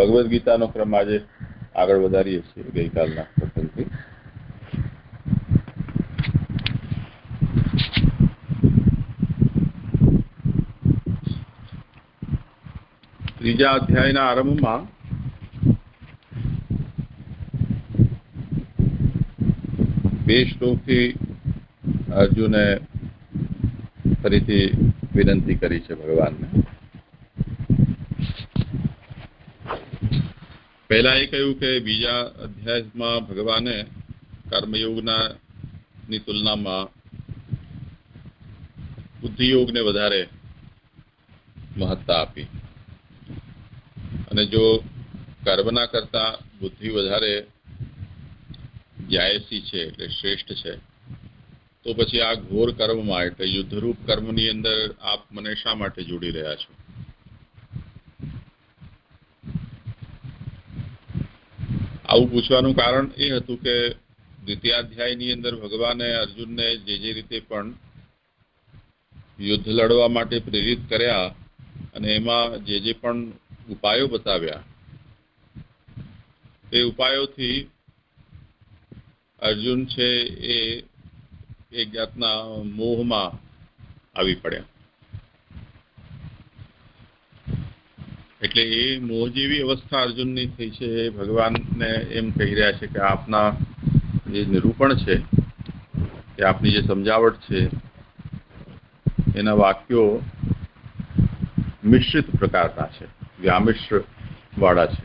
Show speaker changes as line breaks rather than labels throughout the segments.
ભગવદ્ ગીતાનો ક્રમ આજે આગળ વધારીએ છીએ ગઈકાલના પ્રસંગથી. ત્રીજા અધ્યાયના આરંભમાં બે શ્લોકથી અર્જુને ફરીથી વિનંતી કરી છે ભગવાનને. પહેલા એ કહ્યું કે બીજા અધ્યાયમાં ભગવાને કર્મયોગના ની તુલનામાં બુદ્ધિયોગને વધારે મહત્તા આપી. અને જો કર્મના કરતા બુદ્ધિ વધારે જાયસી છે, એટલે શ્રેષ્ઠ છે, તો પછી આ ઘોર કર્મમાં એટલે યુદ્ધરૂપ કર્મની અંદર આપ મને શા માટે જોડી રહ્યા છો? આવું પૂછવાનું કારણ એ હતું કે દ્વિતીયાધ્યાયની અંદર ભગવાને અર્જુનને જે જે રીતે પણ યુદ્ધ લડવા માટે પ્રેરિત કર્યા અને એમાં જે જે પણ ઉપાયો બતાવ્યા, એ ઉપાયોથી અર્જુન છે એ એક જાતના મોહમાં આવી પડ્યા. એટલે એ મોહ જેવી અવસ્થા અર્જુનની થઈ છે, એ ભગવાનને એમ કહી રહ્યા છે કે આપના જે નિરૂપણ છે કે આપની જે સમજાવટ છે, એના વાક્યો મિશ્રિત પ્રકારના છે વ્યામિશ્ર વાળા છે.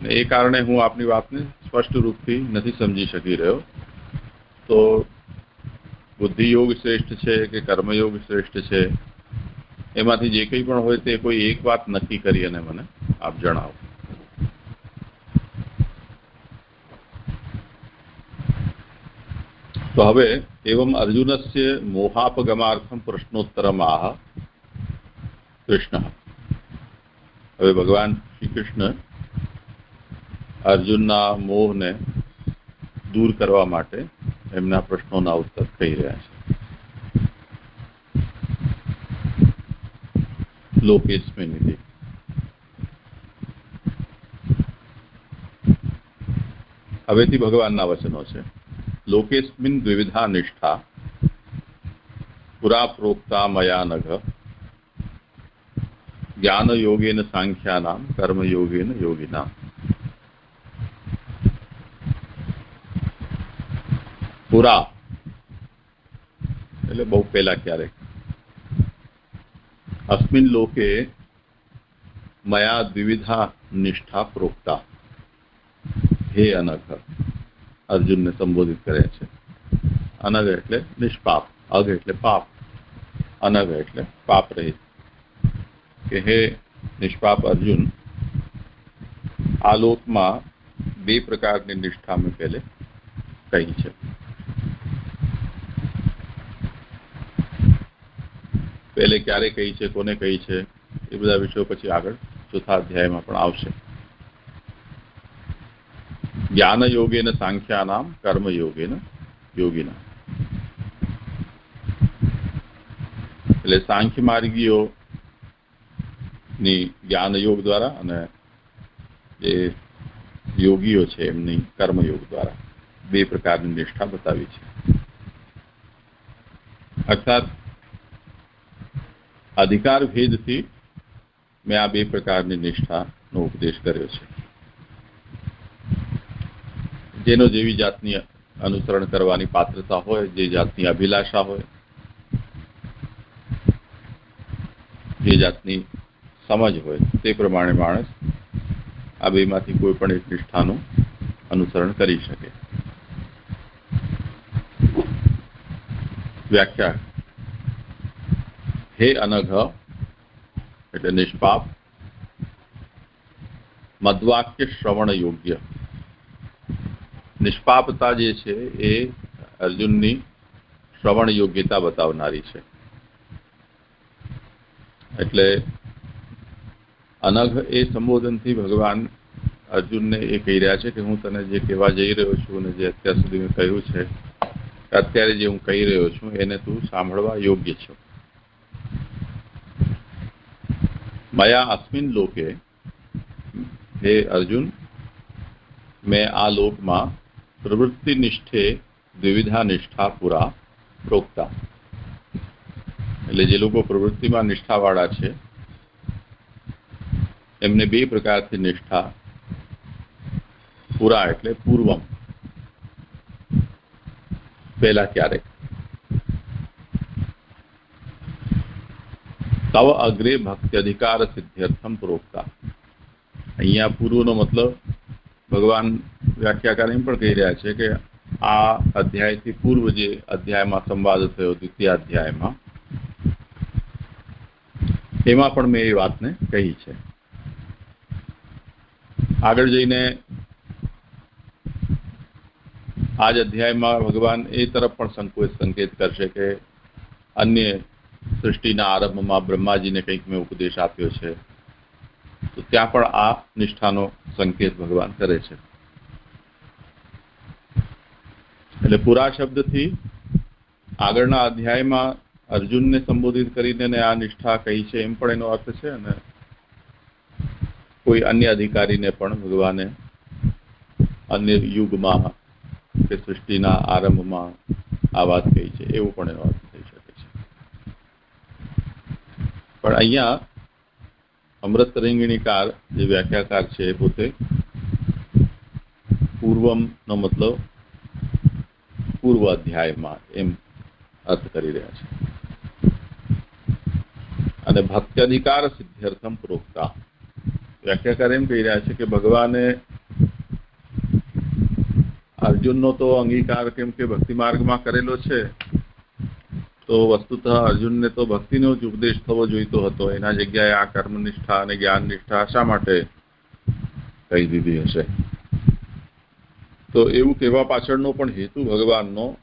અને એ કારણે હું આપની વાતને સ્પષ્ટ રૂપથી નથી સમજી શકી રહ્યો. તો બુદ્ધિયોગ શ્રેષ્ઠ છે કે કર્મયોગ શ્રેષ્ઠ છે? એમાંથી જે કંઈ પણ હોય તે કોઈ એક વાત નક્કી કરી અને મને આપ જણાવો. તો હવે એવમ અર્જુનસ્ય મોહાપગમાર્થમ પ્રશ્નોત્તરમ આહ કૃષ્ણ. હવે ભગવાન શ્રી કૃષ્ણ અર્જુનના મોહને દૂર કરવા માટે એમના પ્રશ્નોના ઉત્તર કહી રહ્યા છે. લોકેસ્મિન ઇતિ હવેથી ભગવાનના વચનો છે લોકેસ્મિન દ્વિવિધા નિષ્ઠા પુરા પ્રોક્તા મયા નઘ જ્ઞાન યોગેન સાંખ્યાનામ કર્મ યોગેન યોગિના પુરા એટલે બહુ પહેલા ક્યારેક અસ્મિન લોકે મયા દ્વિવિધા નિષ્ઠા પ્રોક્તા હે અનઘ અર્જુનને સંબોધિત કરે છે અનઘ એટલે નિષ્પાપ અઘ એટલે પાપ અનઘ એટલે પાપ રહિત કે હે નિષ્પાપ અર્જુન આ લોકમાં બે પ્રકારની નિષ્ઠા મેં પહેલે કહી છે પહેલે ક્યારે કહી છે, કોને કહી છે, એ બધા વિષયો પછી આગળ ચોથા અધ્યાયમાં પણ આવશે. જ્ઞાન યોગેન સાંખ્યાનામ કર્મ યોગેન યોગીના એટલે સાંખ્ય માર્ગીઓ ની જ્ઞાન યોગ દ્વારા અને જે યોગીઓ છે એમની કર્મયોગ દ્વારા બે પ્રકારની નિષ્ઠા બતાવી છે. અર્થાત અધિકાર ભેદથી મેં આ બે પ્રકારની નિષ્ઠાનો ઉપદેશ કર્યો છે. જેનો જેવી જાતની અનુસરણ કરવાની પાત્રતા હોય, જે જાતની અભિલાષા હોય, જે જાતની સમજ હોય, તે પ્રમાણે માણસ આ બેમાંથી કોઈ પણ એક નિષ્ઠાનું અનુસરણ કરી શકે. વ્યાખ્યા હે અનઘ, એટલે નિષ્પાપ. મદવાક્ય શ્રવણ યોગ્ય. નિષ્પાપતા જે છે એ અર્જુનની શ્રવણ યોગ્યતા બતાવનારી છે. એટલે અનઘ એ સંબોધનથી ભગવાન અર્જુનને એ કહી રહ્યા છે કે હું તને જે કહેવા જઈ રહ્યો છું અને જે અત્યાર સુધી મેં કહ્યું છે, અત્યારે જે હું કહી રહ્યો છું, એને તું સાંભળવા યોગ્ય છો. मया अस्मिन लोके हे अर्जुन મેં આ લોકમાં પ્રવૃત્તિ નિષ્ઠે દ્વિવિધા નિષ્ઠા પૂરા પ્રોક્તા એટલે જે લોકો પ્રવૃત્તિમાં નિષ્ઠાવાળા છે એમને બે પ્રકારથી નિષ્ઠા પૂરા એટલે પૂર્વમ પહેલા ક્યારેક તવ અગ્રે ભક્તિ અધિકાર સિદ્ધ્યર્થમ પ્રોક્તા અહીંયા પૂર્વનો મતલબ ભગવાન વ્યાખ્યાકાર એમ પણ કહી રહ્યા છે કે આ અધ્યાયથી પૂર્વ જે અધ્યાયમાં સંવાદ થયો દ્વિતીય અધ્યાયમાં એમાં પણ મેં એ વાતને કહી છે આગળ જઈને આ જ અધ્યાયમાં ભગવાન એ તરફ પણ સંકોચ સંકેત કરશે કે અન્ય સૃષ્ટિના આરંભમાં બ્રહ્માજીને કંઈક મેં ઉપદેશ આપ્યો છે, તો ત્યાં પણ આ નિષ્ઠાનો સંકેત ભગવાન કરે છે. એટલે પુરા શબ્દથી આગળના અધ્યાયમાં અર્જુનને સંબોધિત કરીને આ નિષ્ઠા કહી છે એમ પણ એનો અર્થ છે અને કોઈ અન્ય અધિકારીને પણ ભગવાને અન્ય યુગમાં કે સૃષ્ટિના આરંભમાં આ વાત કહી છે, એવું પણ એનો અર્થ થઈ શકે છે પણ અહીંયા અમૃત તરંગીણીકાર જે વ્યાખ્યાકાર છે એ પોતે પૂર્વમનો મતલબ પૂર્વ અધ્યાયમાં એમ અર્થ કરી રહ્યા છે. અને ભક્તિ અધિકાર સિદ્ધ્યર્થમ પ્રોક્તા. વ્યાખ્યાકાર એમ કહી રહ્યા છે કે ભગવાને અર્જુનનો તો અંગીકાર કેમ કે ભક્તિ માર્ગમાં કરેલો છે તો વસ્તુતઃ અર્જુનને તો ભક્તિનો જ ઉપદેશ થવો જોઈતો હતો. એના જગ્યાએ આ કર્મનિષ્ઠા અને જ્ઞાન નિષ્ઠા શા માટે કહી દીધી હશે? તો એવું કહેવા પાછળનો પણ હેતુ ભગવાનનો,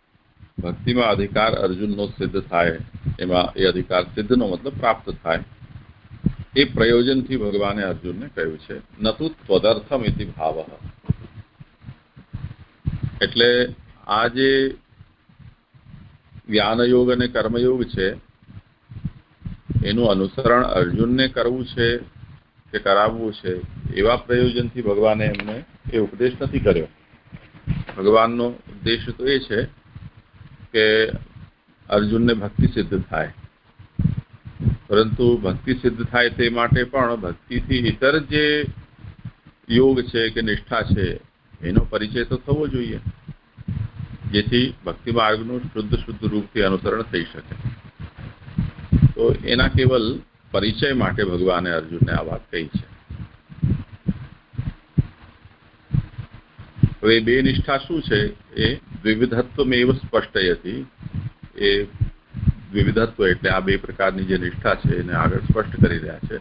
ભક્તિમાં અધિકાર અર્જુનનો સિદ્ધ થાય. એમાં એ અધિકાર સિદ્ધનો મતલબ પ્રાપ્ત થાય. એ પ્રયોજનથી ભગવાને અર્જુનને કહ્યું છે, નતુ ત્વદર્થમ ઇતિ ભાવ. એટલે આ જે જ્ઞાનયોગ અને કર્મયોગ છે, એનું અનુસરણ અર્જુનને કરવું છે કે કરાવવું છે, એવા પ્રયોજનથી ભગવાને એમને એ ઉપદેશ નથી કર્યો. ભગવાનનો ઉદ્દેશ તો એ છે કે અર્જુનને ભક્તિ સિદ્ધ થાય. પરંતુ ભક્તિ સિદ્ધ થાય તે માટે પણ ભક્તિથી ઇતર જે યોગ છે કે નિષ્ઠા છે, એનો પરિચય તો થવો જોઈએ. જેથી ભક્તિ માર્ગનું શુદ્ધ શુદ્ધ રૂપથી અનુસરણ થઈ શકે. તો એના કેવલ પરિચય માટે ભગવાને અર્જુનને આ વાત કહી છે. હવે બે નિષ્ઠા શું છે? એ દ્વિવિધત્વમેવ સ્પષ્ટયતી. એ દ્વિવિધત્વ એટલે આ બે પ્રકારની જે નિષ્ઠા છે એને આગળ સ્પષ્ટ કરી રહ્યા છે.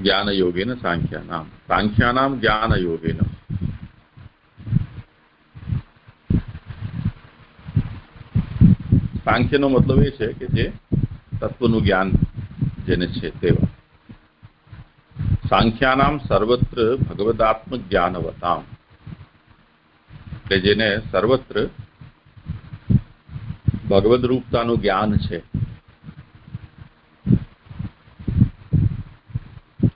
જ્ઞાન યોગેન સાંખ્યાનામ. સાંખ્યાનામ જ્ઞાન યોગેન સાંખ્યનો મતલબ એ છે કે જે તત્વનું જ્ઞાન જેને છે તેવા. સાંખ્યાનામ સર્વત્ર ભગવદાત્મ જ્ઞાનવતામ કે જેને સર્વત્ર ભગવદ રૂપતાનું જ્ઞાન છે.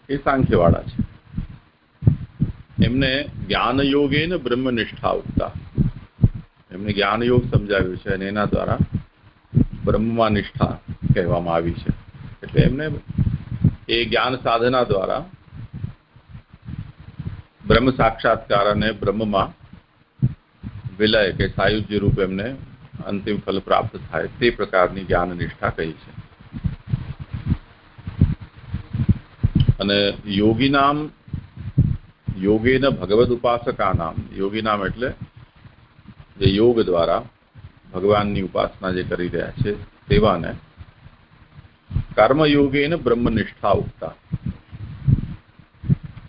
એ સાંખ્યવાળા છે. એમને જ્ઞાન યોગે ને બ્રહ્મનિષ્ઠા ઉગતા એમને જ્ઞાન યોગ સમજાવ્યું છે અને એના દ્વારા બ્રહ્મમાં નિષ્ઠા કહેવામાં આવી છે. એટલે એમને એ જ્ઞાન સાધના દ્વારા બ્રહ્મ સાક્ષાત્કાર અને બ્રહ્મમાં વિલય કે સાયુજ્ય રૂપ એમને અંતિમ ફલ પ્રાપ્ત થાય તે પ્રકારની જ્ઞાન નિષ્ઠા કહી છે. અને યોગી નામ, યોગેન ભગવદ ઉપાસકા નામ, યોગી નામ એટલે જે યોગ દ્વારા ભગવાનની ઉપાસના જે કરી રહ્યા છે તેવાને કર્મયોગેન બ્રહ્મનિષ્ઠા ઉગતા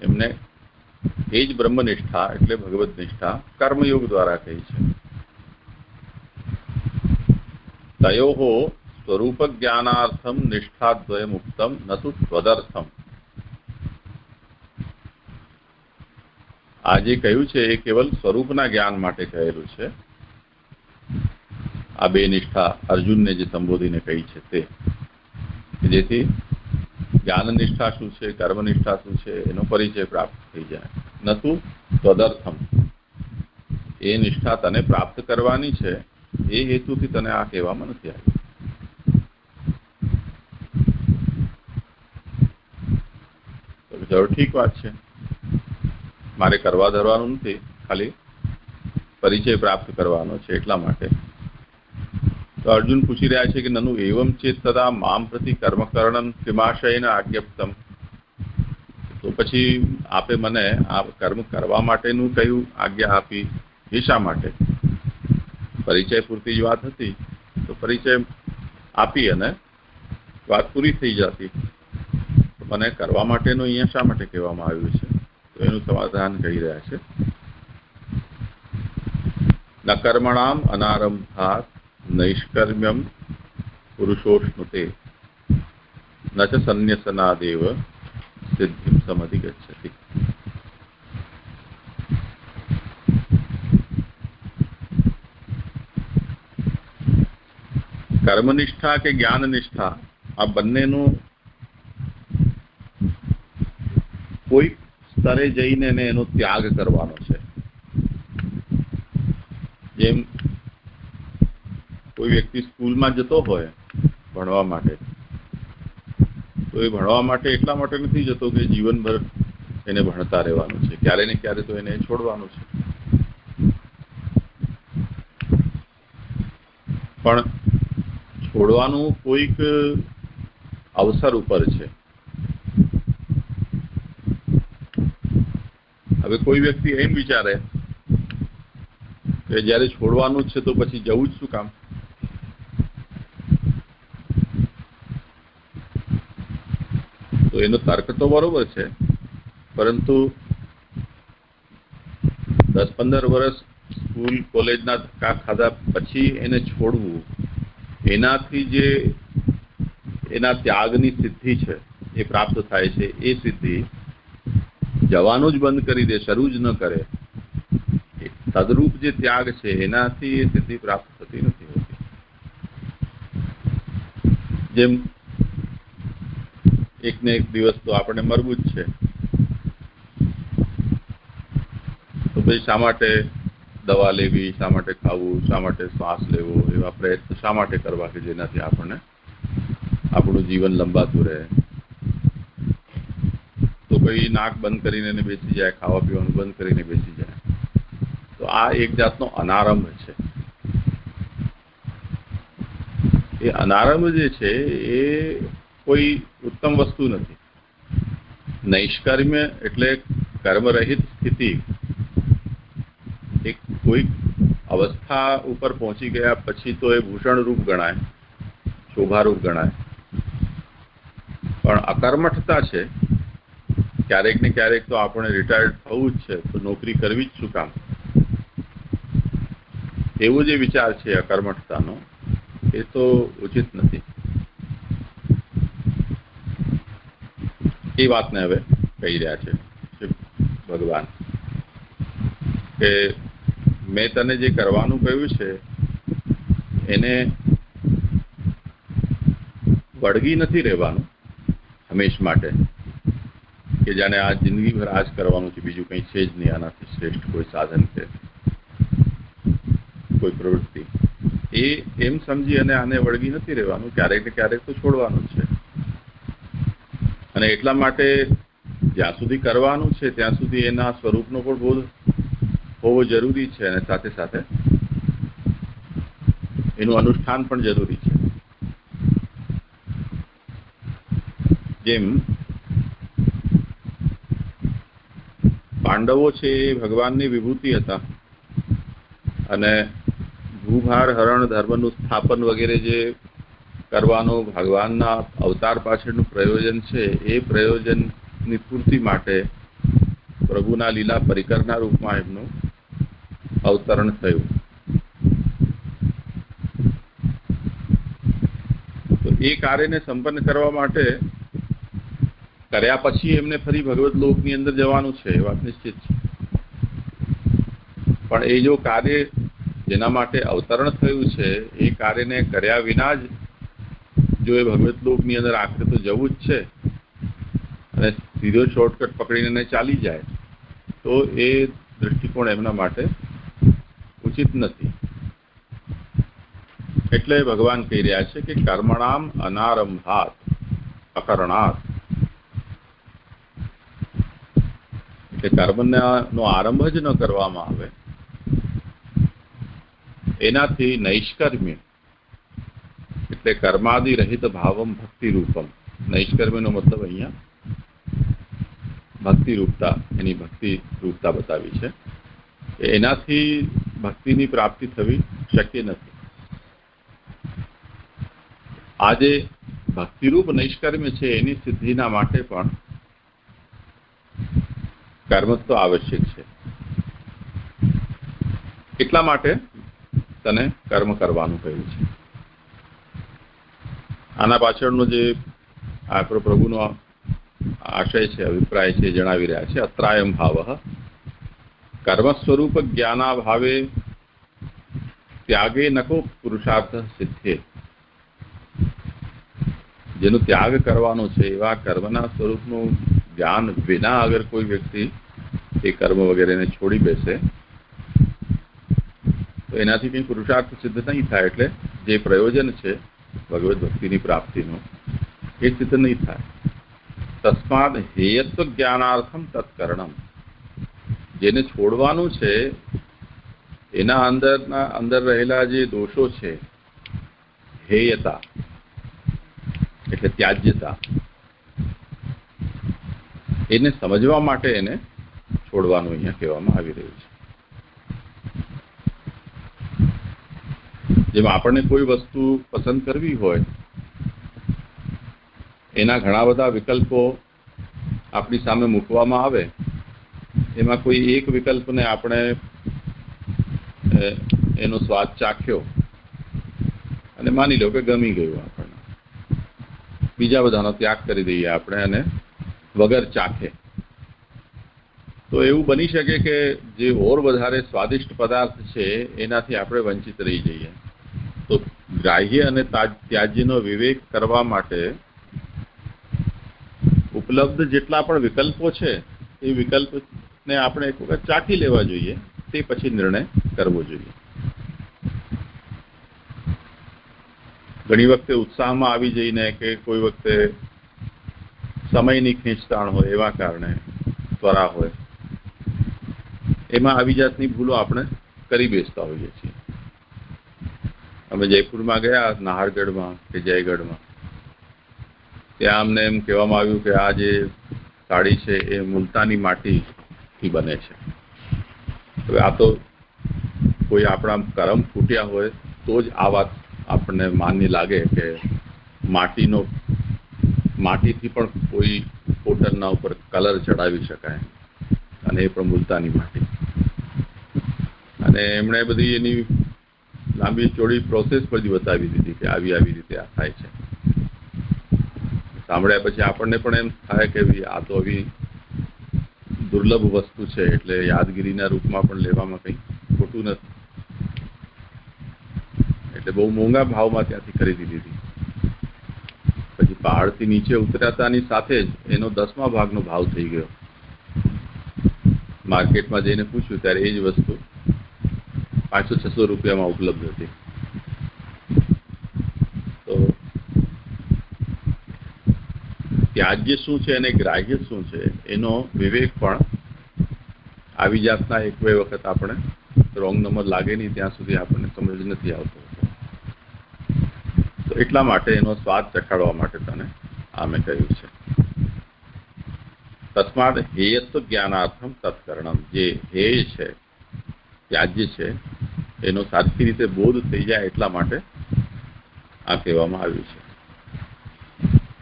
એમને એ જ બ્રહ્મનિષ્ઠા એટલે ભગવત નિષ્ઠા કર્મયોગ દ્વારા કહી છે. તયો સ્વરૂપ જ્ઞાનાર્થમ નિષ્ઠાદ્વયમ ઉક્તમ નતુ સ્વદર્થમ આ કહ્યું છે એ કેવલ સ્વરૂપના જ્ઞાન માટે કહેલું છે. આ બે નિષ્ઠા અર્જુનને જે સંબોધીને કહી છે તે. જેથી જ્ઞાન નિષ્ઠા શું છે કર્મ નિષ્ઠા શું છે, એનો પરિચય પ્રાપ્ત થઈ જાય. નતું તદર્થમ. એ નિષ્ઠા તને પ્રાપ્ત કરવાની છે, એ હેતુથી તને આ કહેવામાં નથી આવ્યું જરૂર ઠીક વાત છે. મારે કરવા ધરવાનું નથી, ખાલી પરિચય પ્રાપ્ત કરવાનો છે એટલા માટે. તો અર્જુન પૂછી રહ્યા છે કે નનુ એવમ ચેત તથા મામ પ્રતિ કર્મકરણમ ત્રિમાશયને આજ્ઞપ્તમ તો પછી આપે મને આ કર્મ કરવા માટેનું કયું આજ્ઞા આપી? એ શા માટે? પરિચય પૂરતી જ વાત હતી. તો પરિચય આપી અને વાત પૂરી થઈ જતી. મને કરવા માટેનું અહીંયા શા માટે કહેવામાં આવ્યું છે? તો એનું સમાધાન કહી રહ્યા છે. ન કર્મણામ અનારંભાત નૈષ્કર્મ્યમ પુરુષોષ્ણુતે ન ચ સંન્યસનાદેવ સિદ્ધિ સમધિગચ્છતિ કર્મનિષ્ઠા કે જ્ઞાનનિષ્ઠા આ બંનેનું કોઈ સ્તરે જઈને એનો ત્યાગ કરવાનો છે જેમ કોઈ વ્યક્તિ સ્કૂલમાં જતો હોય ભણવા માટે, તો એ ભણવા માટે એટલા માટે નથી જતો કે જીવનભર એને ભણતા રહેવાનું છે. ક્યારે ને ક્યારે તો એને છોડવાનું છે. પણ છોડવાનું કોઈક અવસર ઉપર છે. હવે કોઈ વ્યક્તિ એમ વિચારે કે જયારે છોડવાનું છે તો પછી જવું જ શું કામ? તો એનો તર્ક તો બરોબર છે. પરંતુ દસ પંદર વર્ષ સ્કૂલ કોલેજના ધક્કા ખાધા પછી એને છોડવું, એનાથી જે એના ત્યાગની સિદ્ધિ છે, એ પ્રાપ્ત થાય છે, એ સિદ્ધિ જવાનું જ બંધ કરી દે, શરૂ જ ન કરે. તદરૂપ જે ત્યાગ છે, એનાથી એ સિદ્ધિ પ્રાપ્ત થતી નથી હોતી. જેમ એક ને એક દિવસ તો આપણે મરવું જ છે. તો ભાઈ, શા માટે દવા લેવી, શા માટે ખાવું, શા માટે શ્વાસ લેવો, એવા પ્રયત્ન શા માટે કરવા કે જેનાથી આપણને આપણું જીવન લંબાતું રહે? તો કોઈ નાક બંધ કરીને બેસી જાય, ખાવા પીવાનું બંધ કરીને બેસી જાય. તો આ એક જાતનો અનારંભ છે. એ અનારંભ જે છે, એ કોઈ ઉત્તમ વસ્તુ નથી. નૈષ્કર્મ્ય એટલે કર્મરહિત સ્થિતિ. એક કોઈ અવસ્થા ઉપર પહોંચી ગયા પછી તો એ ભૂષણરૂપ ગણાય, શોભારૂપ ગણાય. પણ અકર્મઠતા છે. ક્યારેક ને ક્યારેક તો આપણે રિટાયર્ડ થવું જ છે, તો નોકરી કરવી જ શું કામ? એવો જે વિચાર છે અકર્મઠતાનો, એ તો ઉચિત નથી. એ વાતને હવે કહી રહ્યા છે ભગવાન. કે મેં તને જે કરવાનું કહ્યું છે, એને વળગી નથી રહેવાનું હંમેશ માટે. કે જાણે આ જિંદગીભર આ જ કરવાનું છે, બીજું કંઈ છે જ નહીં, આનાથી શ્રેષ્ઠ કોઈ સાધન છે, કોઈ પ્રવૃત્તિ. એ એમ સમજી અને આને વળગી નથી રહેવાનું, ક્યારેક ને ક્યારેક તો છોડવાનું છે. અને એટલા માટે જ્યાં સુધી કરવાનું છે, ત્યાં સુધી એના સ્વરૂપનો પણ બોધ હોવો જરૂરી છે અને સાથે સાથે એનું અનુષ્ઠાન પણ જરૂરી છે. જેમ પાંડવો છે એ ભગવાનની વિભૂતિ હતા અને ભૂભાર હરણ ધર્મનું સ્થાપન વગેરે જે કરવાનો ભગવાનના અવતાર પાછળનું પ્રયોજન છે, એ પ્રયોજનની પૂર્તિ માટે પ્રભુના લીલા પરિકરના રૂપમાં એમનું અવતરણ થયું. તો એ કાર્યને સંપન્ન કરવા માટે કર્યા પછી એમને ફરી ભગવત લોકની અંદર જવાનું છે, એ વાત નિશ્ચિત છે. પણ એ જો કાર્ય જેના માટે અવતરણ થયું છે, એ કાર્યને કર્યા વિના જ જો એ ભગવત લોકની અંદર આખરે તો જવું જ છે અને સીધો શોર્ટકટ પકડીને ચાલી જાય, તો એ દૃષ્ટિકોણ એમના માટે ઉચિત નથી. એટલે ભગવાન કહી રહ્યા છે કે કર્મણામ અનારંભાત, અકરણાત. એટલે કર્મનો આરંભ જ ન કરવામાં આવે. એનાથી નૈષ્કર્મ્ય. એટલે કર્માદિ રહિત ભાવમ ભક્તિ રૂપમ નૈષ્કર્મ્યનો મતલબ અહીંયા ભક્તિ એની ભક્તિ બતાવી છે. એનાથી ભક્તિની પ્રાપ્તિ થવી શક્ય નથી. આજે ભક્તિરૂપ નૈષ્કર્મ્ય છે, એની સિદ્ધિના માટે પણ કર્મ તો આવશ્યક છે. એટલા માટે તને કર્મ કરવાનું કહ્યું છે. આના પાછળનો જે આપણો પ્રભુનો આશય છે, અભિપ્રાય છે જણાવી રહ્યા છે અત્રાયમ ભાવ. કર્મ સ્વરૂપ જ્ઞાનાભાવે ત્યાગે નકો પુરુષાર્થ સિદ્ધે. જેનો ત્યાગ કરવાનો છે, એવા કર્મના સ્વરૂપનું જ્ઞાન વિના અગર કોઈ વ્યક્તિ એ કર્મ વગેરેને છોડી બેસે, તો એનાથી કંઈ પુરુષાર્થ સિદ્ધ નહીં થાય. એટલે જે પ્રયોજન છે ભગવત ભક્તિની પ્રાપ્તિનું. એ સિદ્ધ નહીં થાય. તસ્માદ હેયત્વ જ્ઞાનાર્થમ તત્કરણમ. જેને છોડવાનું છે, એના અંદરના, અંદર રહેલા જે દોષો છે, હેયતા, એટલે ત્યાજ્યતા, એને સમજવા માટે એને છોડવાનું અહીંયા કહેવામાં આવી રહ્યું છે. જેમાં આપણને કોઈ વસ્તુ પસંદ કરવી હોય, એના ઘણા બધા વિકલ્પો આપણી સામે મૂકવામાં આવે, એમાં કોઈ એક વિકલ્પને આપણે એનો સ્વાદ ચાખ્યો અને માની લો કે ગમી ગયું આપણને. બીજા બધાનો ત્યાગ કરી દઈએ આપણે અને વગર ચાખે. તો એવું બની શકે કે જે ઓર વધારે સ્વાદિષ્ટ પદાર્થ છે, એનાથી આપણે વંચિત રહી જઈએ. ગ્રાહ્ય અને ત્યાજ્યનો વિવેક કરવા માટે ઉપલબ્ધ જેટલા પણ વિકલ્પો છે, એ વિકલ્પને આપણે એક વખત ચાખી લેવા જોઈએ, તે પછી નિર્ણય કરવો જોઈએ. ઘણી વખતે ઉત્સાહમાં આવી જઈને કે કોઈ વખતે સમયની ખેંચતાણ હોય, એવા કારણે ત્વરા હોય. એમાં આવી જાતની ભૂલો આપણે કરી બેસતા હોઈએ છીએ. અમે જયપુરમાં ગયા, નાહરગઢમાં કે જયગઢમાં. ત્યાં અમને એમ કહેવામાં આવ્યું કે આ જે સાડી છે એ મુલતાની માટીથી બને છે. હવે આ તો કોઈ આપણા કરમ ફૂટ્યા હોય તો જ આ વાત આપણને માન્ય લાગે કે માટીનો, માટીથી પણ કોઈ કોટનના ઉપર કલર ચડાવી શકાય. અને એ પણ મુલતાની માટી. અને એમણે બધી એની લાંબી ચોડી પ્રોસેસ બધી બતાવી દીધી કે આવી આવી રીતે આ થાય છે. સાંભળ્યા પછી આપણને પણ એમ થાય કે આ તો આવી દુર્લભ વસ્તુ છે, એટલે યાદગીરીના રૂપમાં પણ લેવામાં કંઈ ખોટું નથી. એટલે બહુ મોંઘા ભાવમાં ત્યાંથી ખરીદી લીધી. પછી પહાડથી નીચે ઉતરાતાની સાથે જ એનો દસમા ભાગનો ભાવ થઈ ગયો. માર્કેટમાં જઈને પૂછ્યું, ત્યારે એ જ વસ્તુ પાંચસો છસો રૂપિયામાં ઉપલબ્ધ હતી. તો ત્યાજ્ય શું છે અને ગ્રાહ્ય શું છે, એનો વિવેક પણ આવી જાતના એક બે વખત આપણે રોંગ નંબર લાગે નહીં, ત્યાં સુધી આપણને સમજ નથી આવતો. તો એટલા માટે એનો સ્વાદ ચખાડવા માટે તને આ મેં કહ્યું છે. તસ્માદ હેયત્વ જ્ઞાનાર્થમ તત્કરણમ, જે હેય છે ત્યાજ્ય છે, એનો સાચી રીતે બોધ થઈ જાય એટલા માટે આ કહેવામાં આવ્યું છે.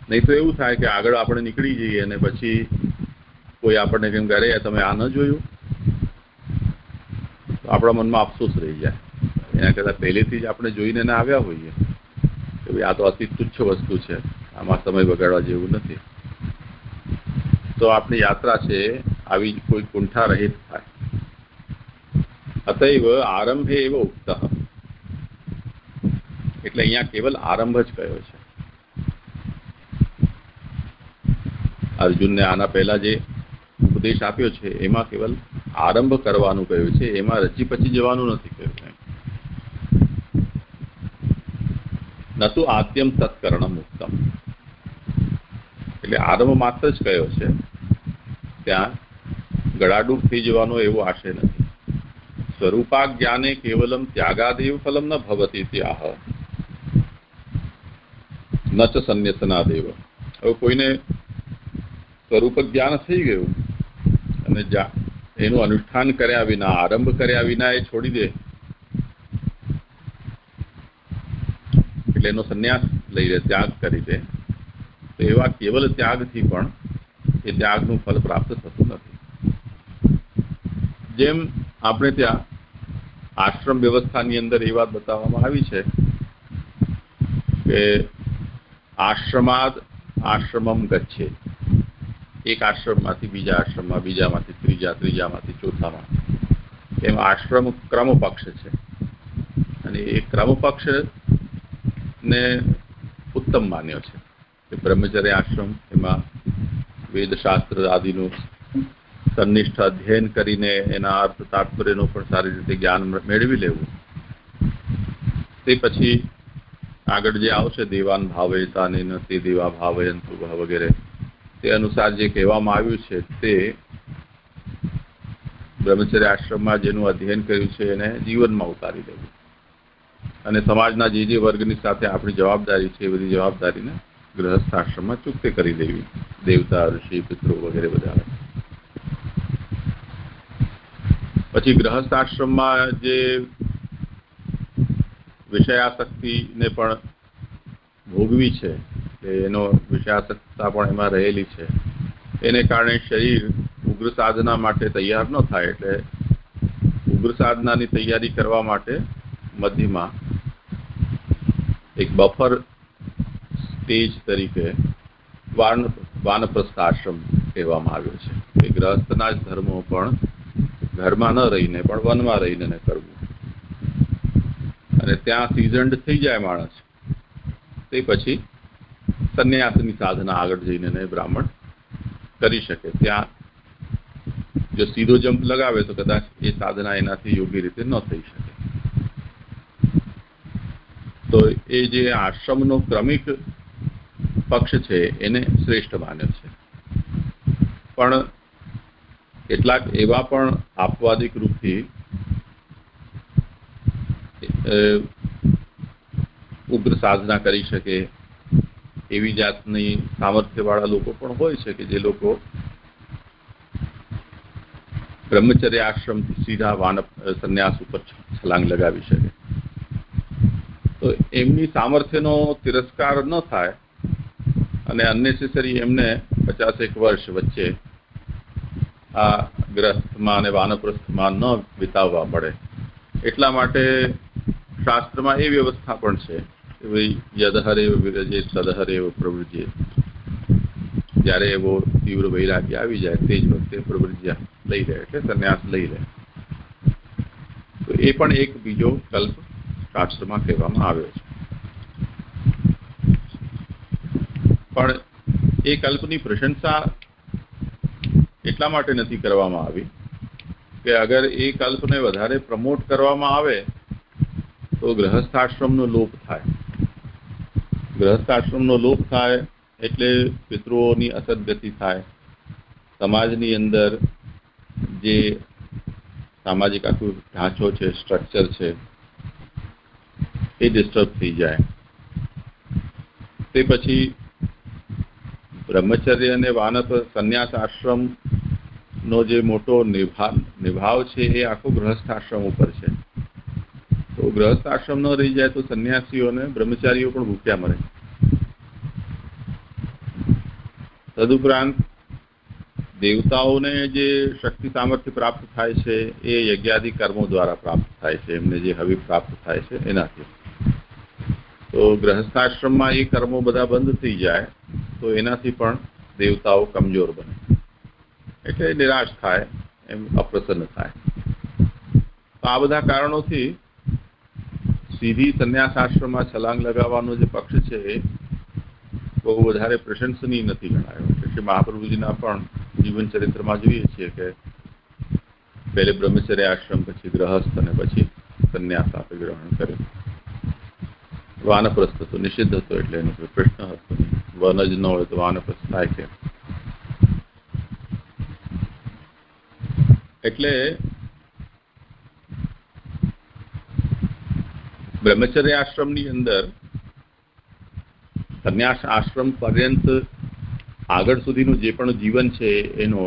નહીં તો એવું થાય કે આગળ આપણે નીકળી જઈએ અને પછી કોઈ આપણને કેમ કરે તમે આ ન જોયું? તો આપણા મનમાં અફસોસ રહી જાય. એના કરતાં પહેલેથી જ આપણે જોઈને આવ્યા હોઈએ કે ભાઈ આ તો અતિ તુચ્છ વસ્તુ છે. આમાં સમય બગાડવા જેવું નથી. તો આપણી યાત્રા છે, આવી કોઈ કુંઠા રહિત થાય. અતૈવ આરંભે એવો ઉક્ત એટલે અહીંયા કેવલ આરંભ જ કયો છે. અર્જુનને આના પહેલા જે ઉપદેશ આપ્યો છે, એમાં કેવલ આરંભ કરવાનું કહ્યું છે, એમાં રચી પછી જવાનું નથી કહ્યું નતું આદ્યમ તત્કર્ણ મુક્તમ એટલે આરંભ માત્ર જ કયો છે? ત્યાં ગળાડૂબ થઈ જવાનો એવો આશય નથી. જ્ઞાને કેવલમ ત્યાગાદેવ ફલમ ન ભવતી ત્યાહ ન ચ સંન્યસના દેવ હવે કોઈને સ્વરૂપ જ્ઞાન થઈ ગયું અને એનું અનુષ્ઠાન કર્યા વિના આરંભ કર્યા વિના એ છોડી દે એટલે એનો સંન્યાસ લઈ લે, ત્યાગ કરી દે। તો એવા કેવલ ત્યાગથી પણ એ ત્યાગનું ફલ પ્રાપ્ત થતું નથી। જેમ આપણે ત્યાં આશ્રમ વ્યવસ્થાની અંદર એ વાત બતાવવામાં આવી છે કે આશ્રમાદ આશ્રમમ ગચ્છે. એક આશ્રમમાંથી બીજા આશ્રમમાં, બીજામાંથી ત્રીજા, ત્રીજામાંથી ચોથામાં. એમ આશ્રમ ક્રમપક્ષ છે. અને એ ક્રમપક્ષ ને ઉત્તમ માન્યો છે કે બ્રહ્મચર્ય આશ્રમ એમાં વેદશાસ્ત્ર આદિનું સનિષ્ઠ અધ્યયન કરીને એના અર્થ તાત્પર્યનું પણ સારી રીતે જ્ઞાન મેળવી લેવું. તે પછી આગળ જે આવશે દેવાન ભાવયતા ને તે દેવા ભાવયંતુ વગેરે, તે અનુસાર જે કહેવામાં આવ્યું છે તે બ્રહ્મચર્ય આશ્રમમાં જેનું અધ્યયન કર્યું છે એને જીવનમાં ઉતારી દેવું. અને સમાજના જે જે વર્ગની સાથે આપણી જવાબદારી છે એ બધી જવાબદારીને ગ્રહસ્થ આશ્રમમાં ચૂકતે કરી દેવી. દેવતા, ઋષિ, પિતૃ વગેરે બધા. પછી ગ્રહસ્થ આશ્રમમાં જે વિષયાસક્તિને પણ ભોગવી છે એનો વિષયાસક્તતા પણ એમાં રહેલી છે, એને કારણે શરીર ઉગ્ર સાધના માટે તૈયાર ન થાય, એટલે ઉગ્ર સાધનાની તૈયારી કરવા માટે મધ્યમાં એક બફર સ્ટેજ તરીકે વાન વાનપ્રસ્થ આશ્રમ કહેવામાં આવ્યો છે. એ ગ્રહસ્થના જ ધર્મો પણ ઘરમાં ન રહીને, પણ વનમાં રહીને કરવું. અને ત્યાં સિઝન્ડ થઈ જાય માણસ. તે પછી સંન્યાસની સાધના આગળ જઈને બ્રાહ્મણ કરી શકે. ત્યાં જો સીધો જમ્પ લગાવે તો કદાચ એ સાધના એનાથી યોગ્ય રીતે ન થઈ શકે. તો એ જે આશ્રમનો ક્રમિક પક્ષ છે, એને શ્રેષ્ઠ માન્યો છે. પણ કેટલાક એવા પણ આપવાદિક રૂપથી ઉગ્ર સાધના કરી શકે. એવી જાતની સામર્થ્યવાળા લોકો પણ હોય છે કે જે લોકો બ્રહ્મચર્ય આશ્રમથી સીધા વાન સંન્યાસ ઉપર છલાંગ લગાવી શકે. તો એમની સામર્થ્યનો તિરસ્કાર ન થાય અને અનનેસેસરી એમને પચાસેક વર્ષ વચ્ચે આ ગ્રસ્થમાં અને વાનપ્રસ્થમાં ન વિતાવવા પડે. એટલા માટે શાસ્ત્રમાં એ વ્યવસ્થા પણ છે કે ભાઈ યદહરેવ વિરજે તદહરેવ પ્રવૃજે જ્યારે એવો તીવ્ર વૈરાગ્ય આવી જાય, તે જ વખતે પ્રવૃજ્યા લઈ લે એટલે સંન્યાસ લઈ લે તો એ પણ એક બીજો કલ્પ શાસ્ત્રમાં કહેવામાં આવ્યો છે. પણ એ કલ્પની પ્રશંસા એટલા માટે નથી કરવામાં આવી કે અગર એ કલ્પને વધારે પ્રમોટ કરવામાં આવે તો ગ્રહસ્થાશ્રમનો લોપ થાય. ગ્રહસ્થાશ્રમનો લોપ થાય એટલે પિતૃઓની અસદગતિ થાય. સમાજની અંદર જે સામાજિક આખું ઢાંચો છે સ્ટ્રક્ચર છે, એ ડિસ્ટર્બ થઈ જાય. તે પછી બ્રહ્મચર્ય અને વાનપ સંન્યાસ આશ્રમ નો જે મોટો નિભાવ નિભાવ છે એ આખો ગ્રહસ્થ આશ્રમ ઉપર છે. તો ગ્રહસ્થ આશ્રમ ન રહી જાય તો સંન્યાસીઓને, બ્રહ્મચારીઓ પણ ભૂખ્યા મરે. તદુપરાંત દેવતાઓને જે શક્તિ સામર્થ્ય પ્રાપ્ત થાય છે, એ યજ્ઞાદિ કર્મો દ્વારા પ્રાપ્ત થાય છે, એમને જે હવિ પ્રાપ્ત થાય છે, એનાથી. તો ગ્રહસ્થાશ્રમમાં એ કર્મો બધા બંધ થઈ જાય, તો એનાથી પણ દેવતાઓ કમજોર બને. એટલે નિરાશ થાય, એમ અપ્રસન્ન થાય. તો આ બધા કારણોથી સીધી સંન્યાસ આશ્રમમાં છલાંગ લગાવવાનો જે પક્ષ છે બહુ વધારે પ્રશંસનીય નથી ગણાયો. એટલે મહાપ્રભુજીના પણ જીવન ચરિત્રમાં જોઈએ છીએ કે પહેલે બ્રહ્મચર્ય આશ્રમ, પછી ગ્રહસ્થ અને પછી સંન્યાસ આપે ગ્રહણ કર્યો વાનપ્રસ્થ હતો નિષિદ્ધ હતો એટલે એનો પ્રશ્ન હતો વન જ ન હોય તો વાનપ્રસ્થ થાય કે એટલે બ્રહ્મચર્ય આશ્રમની અંદર સંન્યાસ આશ્રમ પર્યંત આગળ સુધીનું જે પણ જીવન છે, એનો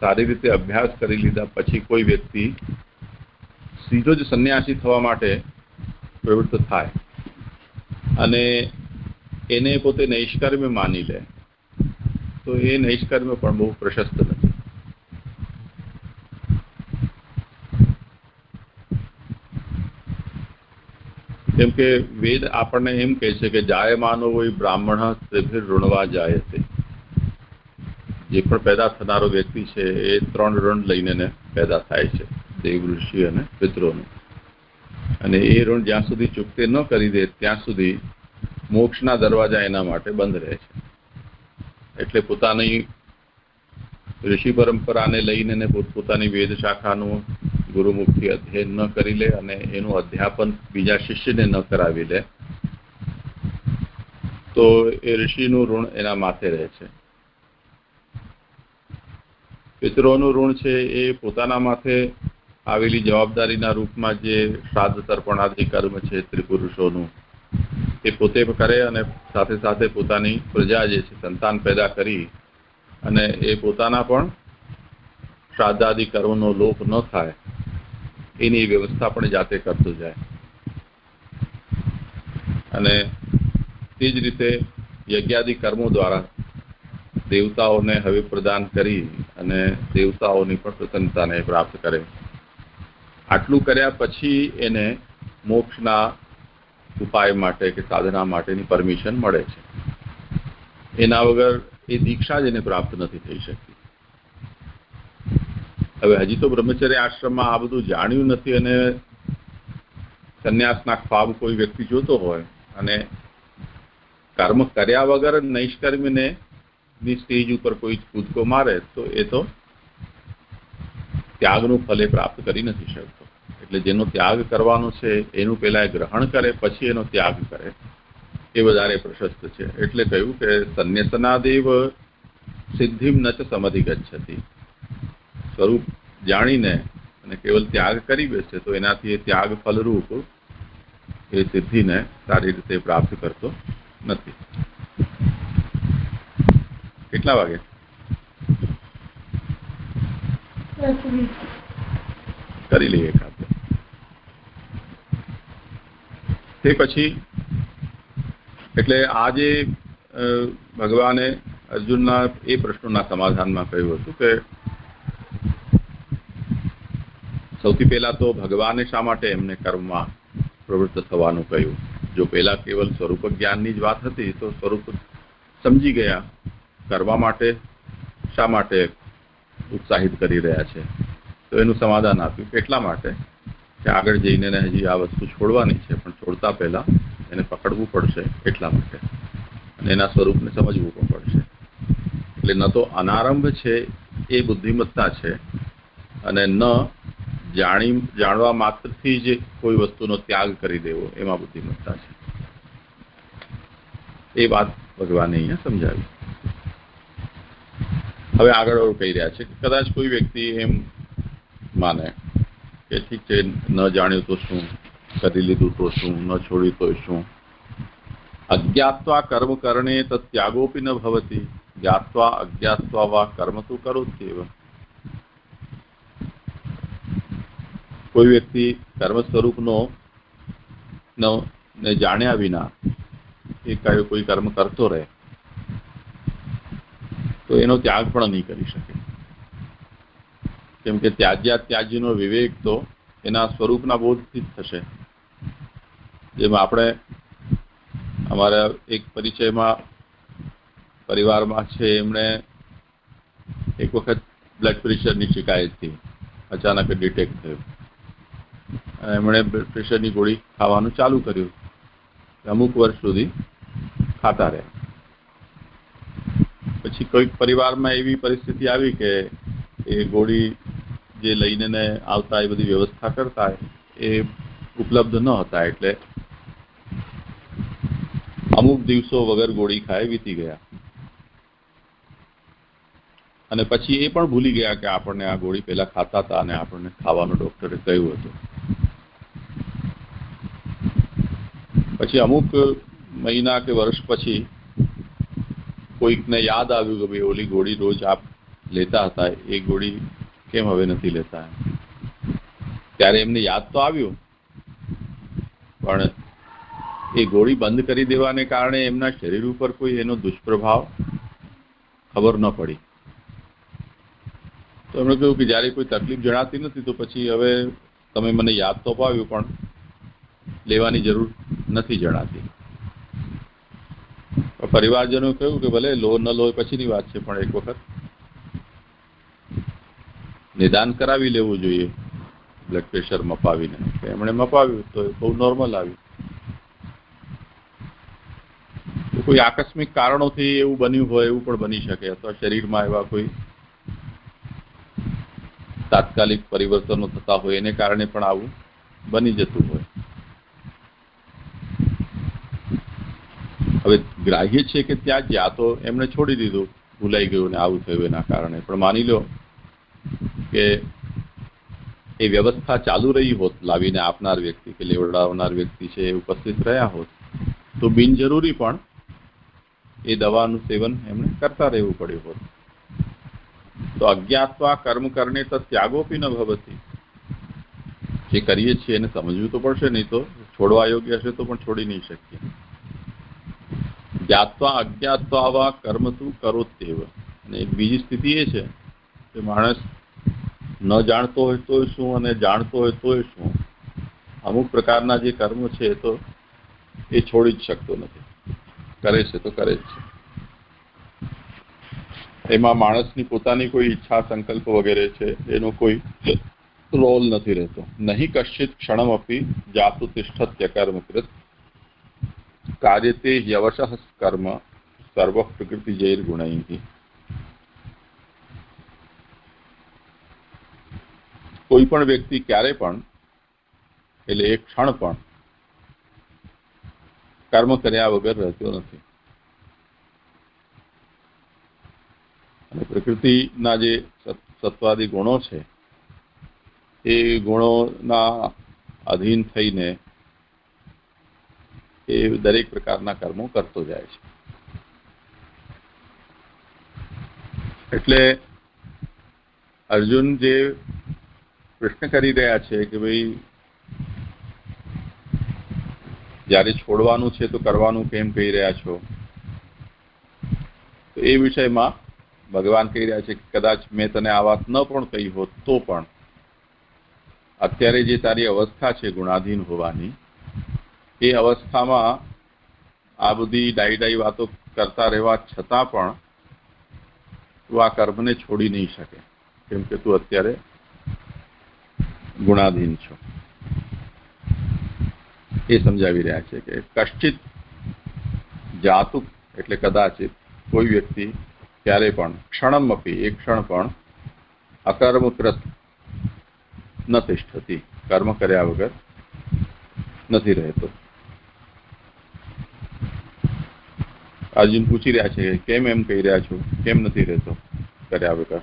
સારી રીતે અભ્યાસ કરી લીધા, પછી કોઈ વ્યક્તિ સીધો જ સંન્યાસી થવા માટે પ્રવૃત્ત થાય અને એને પોતે નૈષ્કર્મ્ય માની લે, તો એ નૈષ્કર્મ્ય પણ બહુ પ્રશસ્ત નથી. કેમ કે વેદ આપણને એમ કહે છે કે જાયમાનો હોય બ્રાહ્મણ તેભી ઋણવા જાય છે જે પણ પેદા થનારો વ્યક્તિ છે, એ ત્રણ ઋણ લઈને પેદા થાય છે, દેવ, ઋષિ અને પિતરોનું અને એ ઋણ જ્યાં સુધી ચૂકતે ન કરી દે, ત્યાં સુધી મોક્ષના દરવાજા એના માટે બંધ રહે છે. એટલે પોતાની ઋષિ પરંપરાને લઈને પોતપોતાની વેદ શાખાનું ગુરુમુખથી અધ્યયન ન કરી લે અને એનું અધ્યાપન બીજા શિષ્યને ન કરાવી લે, તો એ ઋષિનું ઋણ એના માથે રહે છે. પિતરોનું ઋણ છે એ પોતાના માથે આવેલી જવાબદારીના રૂપમાં જે શ્રાદ્ધ તર્પણાદિ કર્મ છે ત્રિપુરુષોનું, એ પોતે કરે અને સાથે સાથે પોતાની પ્રજા જે છે સંતાન પેદા કરી અને એ પોતાના પણ શ્રાદ્ધાદિ કર્મનો લોપ ન થાય. એની વ્યવસ્થા પણ જાતે કરતું જાય. અને તે જ રીતે યજ્ઞાદિ કર્મો દ્વારા દેવતાઓને હવે પ્રદાન કરી અને દેવતાઓની પણ પ્રસન્નતાને પ્રાપ્ત કરે. આટલું કર્યા પછી એને મોક્ષના ઉપાય માટે કે સાધના માટેની પરમિશન મળે છે. એના વગર એ દીક્ષા જ એને પ્રાપ્ત નથી થઈ શકતી. હવે હજી તો બ્રહ્મચર્ય આશ્રમમાં આ બધું જાણ્યું નથી અને સંન્યાસના ખ્વાબ કોઈ વ્યક્તિ જોતો હોય અને કર્મ કર્યા વગર નૈષ્કર્મીને સ્ટેજ ઉપર કોઈ કૂદકો મારે તો એ તો ત્યાગનું ફલે પ્રાપ્ત કરી નથી શકતો. એટલે જેનો ત્યાગ કરવાનો છે, એનું પેલા ગ્રહણ કરે, પછી એનો ત્યાગ કરે. એ વધારે પ્રશસ્ત છે. એટલે કહ્યું કે સંન્યસનાદેવ સિદ્ધિમ ન સમધિગચ્છતી. સ્વરૂપ જાણીને અને કેવલ ત્યાગ કરી બેસે તો એનાથી એ ત્યાગ ફલરૂપ એ સિદ્ધિને સારી રીતે પ્રાપ્ત કરતો નથી. કેટલા વાગે? કરી લઈએ ખાતે તે પછી, એટલે આજે ભગવાને અર્જુનના એ પ્રશ્નોના સમાધાનમાં કહ્યું હતું કે સૌથી પહેલા તો ભગવાને શા માટે એમને કર્મમાં પ્રવૃત્ત થવાનું કહ્યું? જો પહેલાં કેવલ સ્વરૂપ જ્ઞાનની જ વાત હતી, તો સ્વરૂપ સમજી ગયા. કરવા માટે શા માટે ઉત્સાહિત કરી રહ્યા છે? તો એનું સમાધાન આપ્યું. એટલા માટે કે આગળ જઈને હજી આ વસ્તુ છોડવાની છે, પણ છોડતા પહેલા એને પકડવું પડશે એટલા માટે. અને એના સ્વરૂપને સમજવું પણ પડશે. એટલે ન તો અનારંભ છે એ બુદ્ધિમત્તા છે, અને ન જાણી જાણવા માત્રથી જ કોઈ વસ્તુનો ત્યાગ કરી દેવો, એમાં બુદ્ધિમત્તા છે. એ વાત ભગવાને અહીંયા સમજાવી. હવે આગળ કહી રહ્યા છે કે કદાચ કોઈ વ્યક્તિ એમ માને કે ઠીક છે, ન જાણ્યું તો શું, કરી લીધું તો શું, ન છોડ્યું તો શું? અજ્ઞાત્વા કર્મ કરણે ત્યાગોપી ન ભવતી જ્ઞાત્વા અજ્ઞાત્વા વા કર્મ તો કરો કોઈ વ્યક્તિ કર્મ સ્વરૂપનો ને જાણ્યા વિના એ કોઈ કર્મ કરતો રહે, તો એનો ત્યાગ પણ નહીં કરી શકે. કેમ કે ત્યાજ્યા ત્યાજીનો વિવેક તો એના સ્વરૂપના બોધથી જ થશે. જેમાં આપણે અમારા એક પરિચયમાં પરિવારમાં છે, એમણે એક વખત બ્લડ પ્રેશરની શિકાયત થઈ અચાનક ડિટેક્ટ થયું. એમણે પ્રેશરની ગોળી ખાવાનું ચાલુ કર્યું. અમુક વર્ષ સુધી ખાતા રહ્યા. પછી કોઈક પરિવારમાં એવી પરિસ્થિતિ આવી કે એ ગોળી જે લઈને ને આવતા એ બધી વ્યવસ્થા કરતા એ ઉપલબ્ધ ન હતા એટલે અમુક દિવસો વગર ગોળી ખાય વીતી ગયા. અને પછી એ પણ ભૂલી ગયા કે આપણને આ ગોળી પહેલા ખાતા હતા અને આપણને ખાવાનું ડોક્ટરે કહ્યું હતું. પછી અમુક મહિના કે વર્ષ પછી કોઈકને યાદ આવ્યું કે ભાઈ ઓલી ગોળી રોજ આપ લેતા હતા, એ ગોળી કેમ હવે નથી લેતા ત્યારે એમને યાદ તો આવ્યું, પણ એ ગોળી બંધ કરી દેવાને કારણે એમના શરીર ઉપર કોઈ એનો દુષ્પ્રભાવ ખબર ન પડી. તો એમણે કહ્યું કે જ્યારે કોઈ તકલીફ જણાતી નથી તો પછી હવે તમે મને યાદ તો અપાવ્યું, પણ લેવાની જરૂર નથી જણાતી. પરિવારજનો કહ્યું કે ભલે લો ન લો પછીની વાત છે, પણ એક વખત નિદાન કરાવી લેવું જોઈએ બ્લડ પ્રેશર મપાવીને. એમણે મપાવ્યું, તો બહુ નોર્મલ આવ્યું. કોઈ આકસ્મિક કારણોથી એવું બન્યું હોય, એવું પણ બની શકે, અથવા શરીરમાં એવા કોઈ તાત્કાલિક પરિવર્તનો થતા હોય એને કારણે પણ આવું બની જતું હોય. હવે ગ્રાહ્ય છે કે ત્યાં જ્યાં તો એમણે છોડી દીધું, ભૂલાઈ ગયું ને આવું થયું એના કારણે. પણ માની લો કે એ વ્યવસ્થા ચાલુ રહી હોત, લાવીને આપનાર વ્યક્તિ કે લેવડાવનાર વ્યક્તિ છે એ ઉપસ્થિત રહ્યા હોત, તો બિનજરૂરી પણ એ દવાનું સેવન એમણે કરતા રહેવું પડ્યું હોત. તો અજ્ઞાત્વા કર્મ કરને તો ત્યાગોપી ન ભવતી. જે કરીએ છીએ એને સમજવું તો પડશે નહીં તો છોડવા યોગ્ય હશે તો પણ છોડી નહીં શકીએ. જ્ઞાત્વા અજ્ઞાત્વા કર્મ તું કરો તેવ અને એક બીજી સ્થિતિ એ છે કે માણસ ન જાણતો હોય તોય શું અને જાણતો હોય તોય શું. અમુક પ્રકારના જે કર્મ છે તો એ છોડી જ શકતો નથી. કરે છે તો કરે જ છે. એમાં માણસની પોતાની કોઈ ઈચ્છા, સંકલ્પ વગેરે છે, એનો કોઈ રોલ નથી રહેતો. નહીં કશ્ચિત ક્ષણમ અપી જાતુ તિષ્ઠત્ય કર્મકૃત કાર્યતે યવશ કર્મ, સર્વ પ્રકૃતિ જૈર ગુણૈ કોઈ પણ વ્યક્તિ ક્યારે પણ, એટલે એક ક્ષણ પણ, કર્મ કર્યા વગર રહેતો નથી. પ્રકૃતિના જે સત્વાદી ગુણો છે, એ ગુણોના અધીન થઈને એ દરેક પ્રકારના કર્મો કરતો જાય છે. એટલે અર્જુન જે પ્રશ્ન કરી રહ્યા છે કે ભાઈ જ્યારે છોડવાનું છે તો કરવાનું કેમ કહી રહ્યા છો? તો એ વિષયમાં ભગવાન કહી રહ્યા છે કે કદાચ મેં તને આ વાત ન પણ કહી હોત તો પણ. અત્યારે જે તારી અવસ્થા છે ગુણાધીન હોવાની, એ અવસ્થામાં આ બધી ડાઈ ડાઈ વાતો કરતા રહેવા છતાં પણ તું આ કર્મને છોડી નહીં શકે, કેમ કે તું અત્યારે ગુણાધીન છો. એ સમજાવી રહ્યા છે કે કશ્ચિત જાતુક એટલે કદાચિત કોઈ વ્યક્તિ ક્યારે પણ ક્ષણમ અપી એક ક્ષણ પણ અકર્મકૃત ન તિષ્ઠતી કર્મ કર્યા વગર નથી રહેતો. અર્જુન પૂછી રહ્યા છે કેમ એમ કહી રહ્યા છો? કેમ નથી રહેતો કર્યા વગર?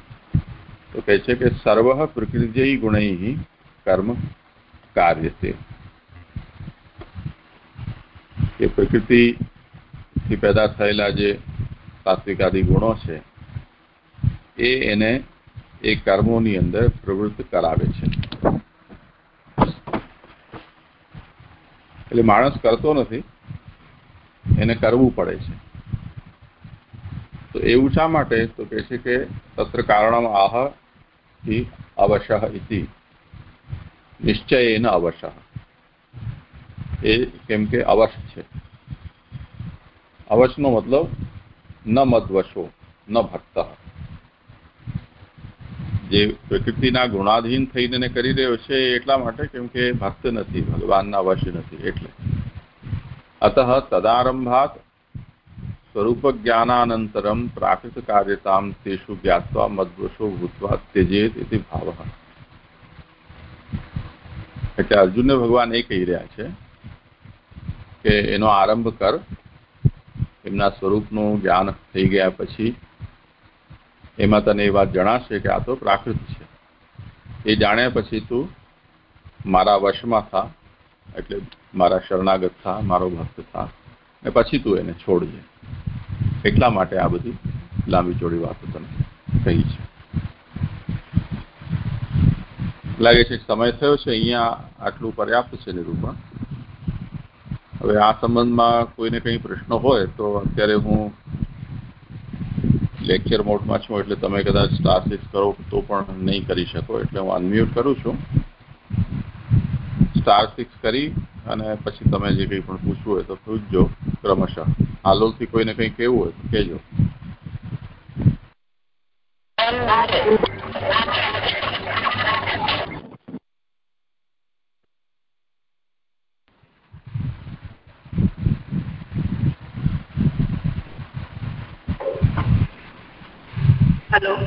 તો કહે છે કે સર્વ પ્રકૃતિ ગુણૈ કર્મ કાર્ય છે કે પ્રકૃતિથી પેદા થયેલા જે સાત્વિક આદિ ગુણો છે, એ એને એ કર્મોની અંદર પ્રવૃત્ત કરાવે છે. એટલે માણસ કરતો નથી, એને કરવું પડે છે. તો એવું શા માટે? તો કહે છે કે તત્ર કારણમ આહ અવશ ઇતિ. એને અવશ. એ કેમ કે અવશ છે. અવશનો મતલબ ન મદવશો, ન ભક્ત. જે પ્રકૃતિના ગુણાધીન થઈને કરી રહ્યો છે એટલા માટે કેમ ભક્ત નથી, ભગવાનના વશ નથી, એટલે. અત તદારંભાત સ્વરૂપજ્ઞાનાનંતરમ પ્રાકૃતકાર્યતામ તેષુ જ્ઞાત્વા મદવશો ભૂતવા ત્યજેત ઇતિ ભાવ. એટલે અર્જુનને ભગવાન એ કહી રહ્યા છે કે એનો આરંભ કર એમના સ્વરૂપનું જ્ઞાન થઈ ગયા પછી એમાં તને એ વાત જણાશે કે આ તો પ્રાકૃત છે. એ જાણ્યા પછી તું મારા વશમાં થા, એટલે મારા શરણાગત થા, મારો ભક્ત થા, ને પછી તું એને છોડજે. એટલા માટે આ બધી લાંબી ચોડી વાતો તને કહી છે. લાગે છે સમય થયો છે, અહીંયા આટલું પર્યાપ્ત છે નિરૂપણ? હવે આ સંબંધમાં કોઈને કંઈ પ્રશ્નો હોય તો અત્યારે હું લેક્ચર મોડમાં છું એટલે તમે કદાચ સ્ટાર સિક્સ કરો તો પણ નહીં કરી શકો. એટલે હું અનમ્યુટ કરું છું. સ્ટાર સિક્સ કરી અને પછી તમે જે કંઈ પણ પૂછવું હોય તો પૂછજો ક્રમશઃ. હાલોલથી કોઈને કંઈ કહેવું હોય તો કહેજો.
હેલો.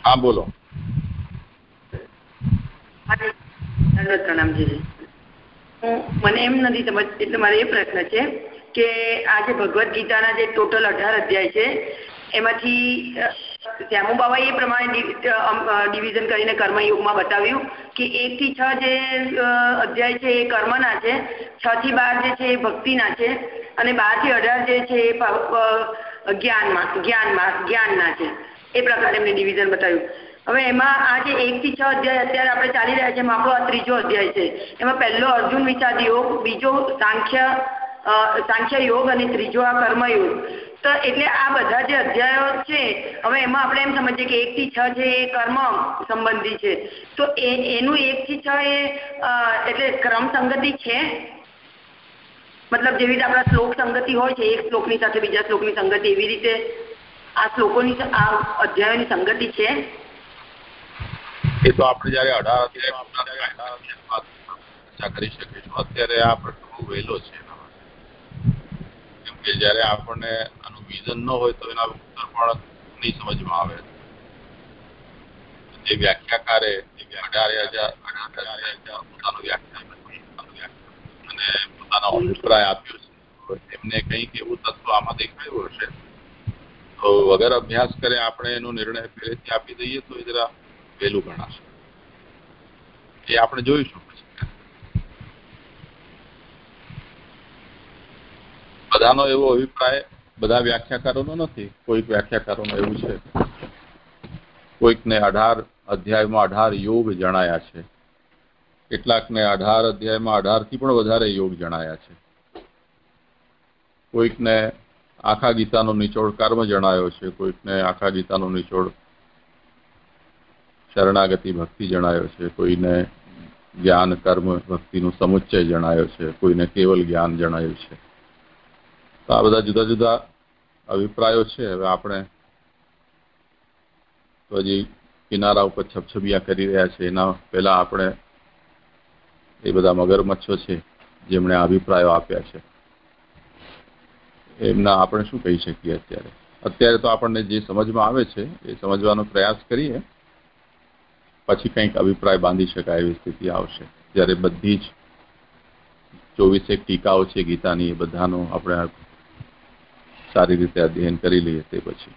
હા બોલો.
પ્રણામજી હું મને એમ નથી સમજ એટલે મારે એ પ્રશ્ન છે કે આ જે ભગવદ્ ગીતાના જે ટોટલ અઢાર અધ્યાય છે એમાંથી શ્યામુ બાબાએ એ પ્રમાણે ડિવિઝન કરીને કર્મયોગમાં બતાવ્યું કે એક થી છ જે અધ્યાય છે એ કર્મના છે છ થી બાર જે છે એ ભક્તિના છે અને બારથી અઢાર જે છે એ જ્ઞાનમાં જ્ઞાનમાં, જ્ઞાનના છે. એ પ્રકારે એમને ડિવિઝન બતાવ્યું. હવે એમાં આ જે એક થી છ અધ્યાય અત્યારે આપણે ચાલી રહ્યા છે આપણો આ ત્રીજો અધ્યાય છે. એમાં પહેલો અર્જુન વિષાદ યોગ, બીજો સાંખ્ય સાંખ્ય યોગ અને ત્રીજો આ કર્મયોગ તો એટલે આ બધા જે અધ્યાયો છે, હવે એમાં આપણે એમ સમજીએ કે એક છ છે એ કર્મ સંબંધી છે. તો એનું એક છ એ એટલે ક્રમ સંગતિ છે? મતલબ જેવી રીતે આપણા શ્લોક સંગતિ હોય છે, એક શ્લોકની સાથે બીજા શ્લોકની સંગતિ, એવી રીતે આ શ્લોકોની આ અધ્યાયોની સંગતિ છે.
એ તો આપણે જયારે અઢાર ચર્ચા કરી શકીશું અત્યારે આ પ્રશ્ન વહેલો છે કેમ કે જયારે આપણને આનું વિઝન ન હોય તો એના ઉત્તર પણ સમજમાં આવે. જે વ્યાખ્યાકારે અઢાર હજાર પોતાનું વ્યાખ્યાન અને પોતાનો અભિપ્રાય આપ્યો છે. એમને કંઈક એવું તત્વ આમાં દેખાયું હશે. તો વગર અભ્યાસ કરે આપણે એનો નિર્ણય પહેલેથી આપી દઈએ તો એ જરા વહેલું ગણાશે. એ આપણે જોઈશું બધાનો એવો અભિપ્રાય બધા વ્યાખ્યાકારોનો નથી. કોઈક વ્યાખ્યાકારોનો એવું છે. કોઈકને અઢાર અધ્યાયમાં અઢાર યોગ જણાયા છે. કેટલાકને અઢાર અધ્યાયમાં અઢારથી પણ વધારે યોગ જણાયા છે. કોઈકને આખા ગીતાનો નિચોડ કર્મ જણાયો છે, કોઈકને આખા ગીતાનો નિચોડ શરણાગતિ ભક્તિ જણાયો છે, કોઈને જ્ઞાન કર્મ ભક્તિનું સમુચ્ચય જણાયો છે, કોઈને કેવલ જ્ઞાન જણાયું છે. તો આ બધા જુદા જુદા અભિપ્રાયો છે. હવે આપણે તો હજી કિનારા ઉપર છપછબિયા કરી રહ્યા છે. એના પહેલા આપણે એ બધા મગરમચ્છો છે, જેમણે અભિપ્રાયો આપ્યા છે. એમના આપણે શું કહી શકીએ અત્યારે? અત્યારે તો આપણને જે સમજમાં આવે છે, એ સમજવાનો પ્રયાસ કરીએ, પછી કંઈક અભિપ્રાય બાંધી શકાય એવી સ્થિતિ આવશે. જ્યારે બધી જ ચોવીસેક ટીકાઓ છે ગીતાની, એ બધાનો આપણે સારી રીતે અધ્યયન કરી લઈએ તે પછી.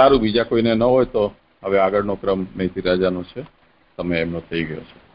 સારું બીજા કોઈને ન હોય તો હવે આગળનો ક્રમ નૈતિ રાજાનો છે. તમે એમનો થઈ ગયો છે.